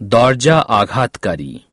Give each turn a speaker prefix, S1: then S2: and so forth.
S1: দরজা আঘাতকারী